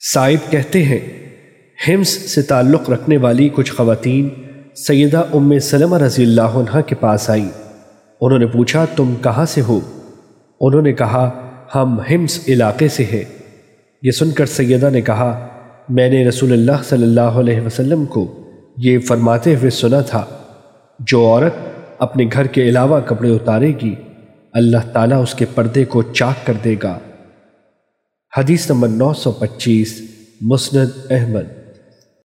سائب کہتے ہیں، ہمس سے تعلق رکھنے والی کچھ خواتین سیدہ ام سلمہ رضی اللہ عنہ کے پاس آئیں۔ انہوں نے پوچھا، تم کہاں سے ہو؟ انہوں نے کہا، ہم ہمس علاقے سے ہیں۔ یہ سن کر سیدہ نے کہا، میں نے رسول اللہ صلی اللہ علیہ وسلم کو یہ فرماتے ہوئے سنا تھا، جو عورت اپنے گھر کے علاوہ کپڑے اتارے گی، اللہ تعالیٰ اس کے پردے کو چاک کر دے گا۔ حدیث نمبر نو سو پچیس مسند احمد۔